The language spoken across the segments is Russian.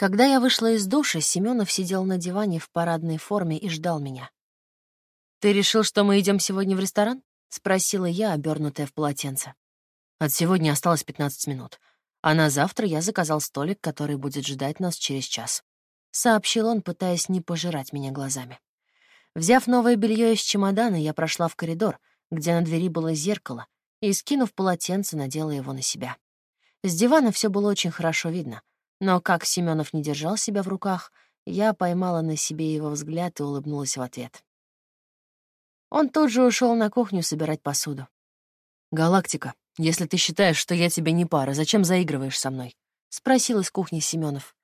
Когда я вышла из душа, Семенов сидел на диване в парадной форме и ждал меня. «Ты решил, что мы идем сегодня в ресторан?» — спросила я, обернутая в полотенце. От сегодня осталось 15 минут, а на завтра я заказал столик, который будет ждать нас через час. Сообщил он, пытаясь не пожирать меня глазами. Взяв новое белье из чемодана, я прошла в коридор, где на двери было зеркало, и, скинув полотенце, надела его на себя. С дивана все было очень хорошо видно, но как Семенов не держал себя в руках, я поймала на себе его взгляд и улыбнулась в ответ. Он тут же ушел на кухню собирать посуду. «Галактика, если ты считаешь, что я тебе не пара, зачем заигрываешь со мной?» — спросил из кухни Семенов.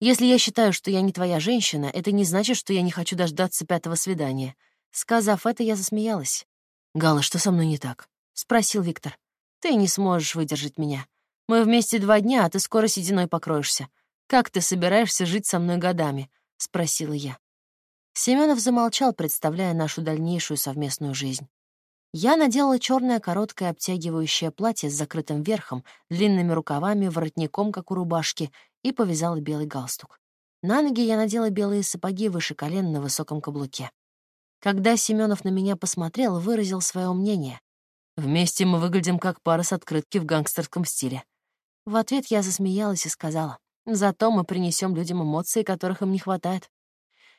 «Если я считаю, что я не твоя женщина, это не значит, что я не хочу дождаться пятого свидания». Сказав это, я засмеялась. «Гала, что со мной не так?» — спросил Виктор. «Ты не сможешь выдержать меня. Мы вместе два дня, а ты скоро сединой покроешься. Как ты собираешься жить со мной годами?» — спросила я. Семенов замолчал, представляя нашу дальнейшую совместную жизнь. Я надела черное короткое обтягивающее платье с закрытым верхом, длинными рукавами, воротником, как у рубашки, и повязала белый галстук. На ноги я надела белые сапоги выше колен на высоком каблуке. Когда Семенов на меня посмотрел, выразил свое мнение. «Вместе мы выглядим как пара с открытки в гангстерском стиле». В ответ я засмеялась и сказала, «Зато мы принесем людям эмоции, которых им не хватает».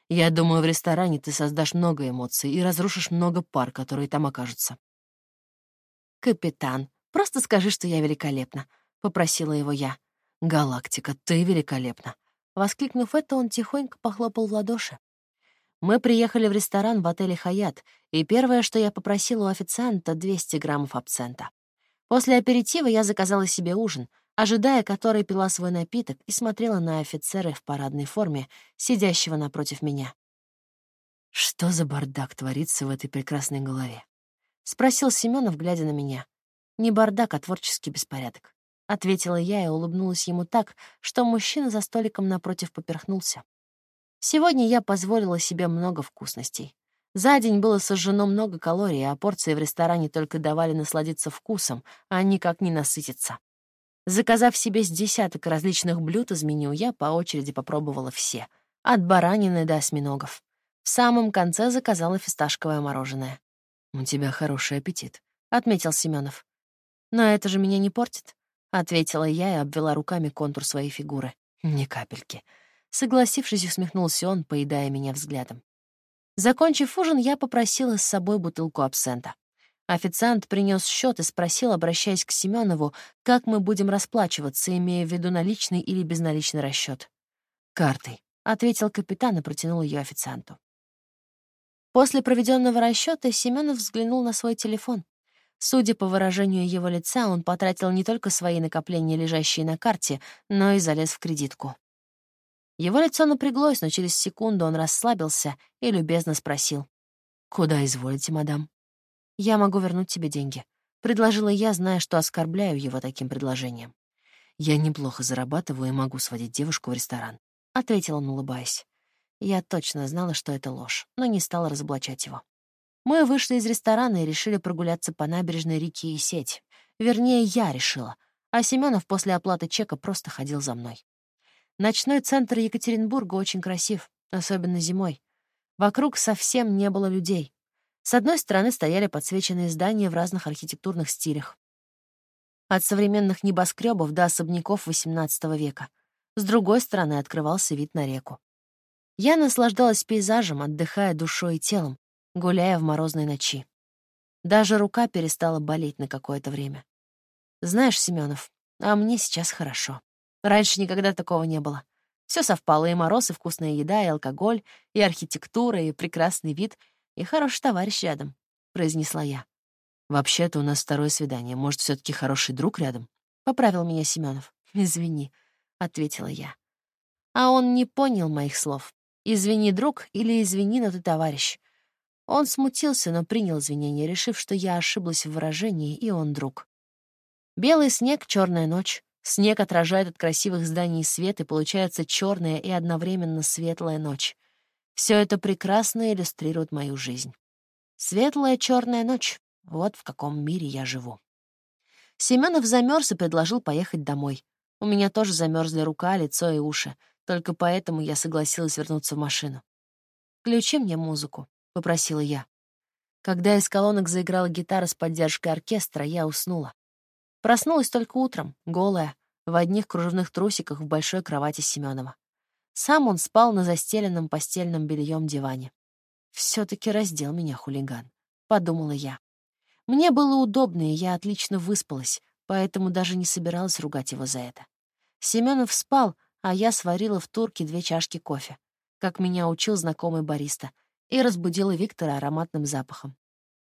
Я думаю, в ресторане ты создашь много эмоций и разрушишь много пар, которые там окажутся. «Капитан, просто скажи, что я великолепна», — попросила его я. «Галактика, ты великолепна». Воскликнув это, он тихонько похлопал в ладоши. Мы приехали в ресторан в отеле «Хаят», и первое, что я попросила у официанта — 200 граммов абсента. После аперитива я заказала себе ужин, ожидая которой пила свой напиток и смотрела на офицера в парадной форме, сидящего напротив меня. «Что за бардак творится в этой прекрасной голове?» — спросил Семенов, глядя на меня. «Не бардак, а творческий беспорядок», — ответила я и улыбнулась ему так, что мужчина за столиком напротив поперхнулся. Сегодня я позволила себе много вкусностей. За день было сожжено много калорий, а порции в ресторане только давали насладиться вкусом, а никак не насытиться. Заказав себе с десяток различных блюд из меню, я по очереди попробовала все, от баранины до осьминогов. В самом конце заказала фисташковое мороженое. «У тебя хороший аппетит», — отметил Семенов. «Но это же меня не портит», — ответила я и обвела руками контур своей фигуры. «Ни капельки», Согласившись, усмехнулся он, поедая меня взглядом. Закончив ужин, я попросила с собой бутылку абсента. Официант принес счет и спросил, обращаясь к Семенову, как мы будем расплачиваться, имея в виду наличный или безналичный расчет. «Картой», — ответил капитан и протянул ее официанту. После проведенного расчета Семенов взглянул на свой телефон. Судя по выражению его лица, он потратил не только свои накопления, лежащие на карте, но и залез в кредитку. Его лицо напряглось, но через секунду он расслабился и любезно спросил. «Куда изволите, мадам?» «Я могу вернуть тебе деньги», — предложила я, зная, что оскорбляю его таким предложением. «Я неплохо зарабатываю и могу сводить девушку в ресторан», — ответил он, улыбаясь. Я точно знала, что это ложь, но не стала разоблачать его. Мы вышли из ресторана и решили прогуляться по набережной реки и сеть. Вернее, я решила, а Семенов после оплаты чека просто ходил за мной. Ночной центр Екатеринбурга очень красив, особенно зимой. Вокруг совсем не было людей. С одной стороны стояли подсвеченные здания в разных архитектурных стилях. От современных небоскребов до особняков XVIII века. С другой стороны открывался вид на реку. Я наслаждалась пейзажем, отдыхая душой и телом, гуляя в морозной ночи. Даже рука перестала болеть на какое-то время. Знаешь, Семенов, а мне сейчас хорошо. Раньше никогда такого не было. Все совпало, и мороз, и вкусная еда, и алкоголь, и архитектура, и прекрасный вид, и хороший товарищ рядом, — произнесла я. «Вообще-то у нас второе свидание. Может, все таки хороший друг рядом?» — поправил меня Семенов. «Извини», — ответила я. А он не понял моих слов. «Извини, друг» или «извини, но ты товарищ». Он смутился, но принял извинения, решив, что я ошиблась в выражении, и он друг. Белый снег, черная ночь. Снег отражает от красивых зданий свет, и получается черная и одновременно светлая ночь. Все это прекрасно иллюстрирует мою жизнь. Светлая черная ночь — вот в каком мире я живу. Семенов замерз и предложил поехать домой. У меня тоже замерзли рука, лицо и уши. Только поэтому я согласилась вернуться в машину. «Включи мне музыку», — попросила я. Когда из колонок заиграла гитара с поддержкой оркестра, я уснула. Проснулась только утром, голая, в одних кружевных трусиках в большой кровати Семенова. Сам он спал на застеленном постельном бельем диване. все таки раздел меня хулиган», — подумала я. Мне было удобно, и я отлично выспалась, поэтому даже не собиралась ругать его за это. Семенов спал, а я сварила в турке две чашки кофе, как меня учил знакомый бариста, и разбудила Виктора ароматным запахом.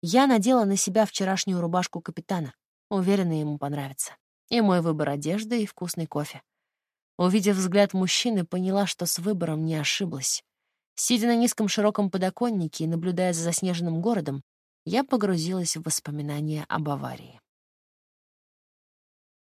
Я надела на себя вчерашнюю рубашку капитана, уверена, ему понравится. И мой выбор одежды, и вкусный кофе. Увидев взгляд мужчины, поняла, что с выбором не ошиблась. Сидя на низком широком подоконнике и наблюдая за заснеженным городом, я погрузилась в воспоминания об аварии.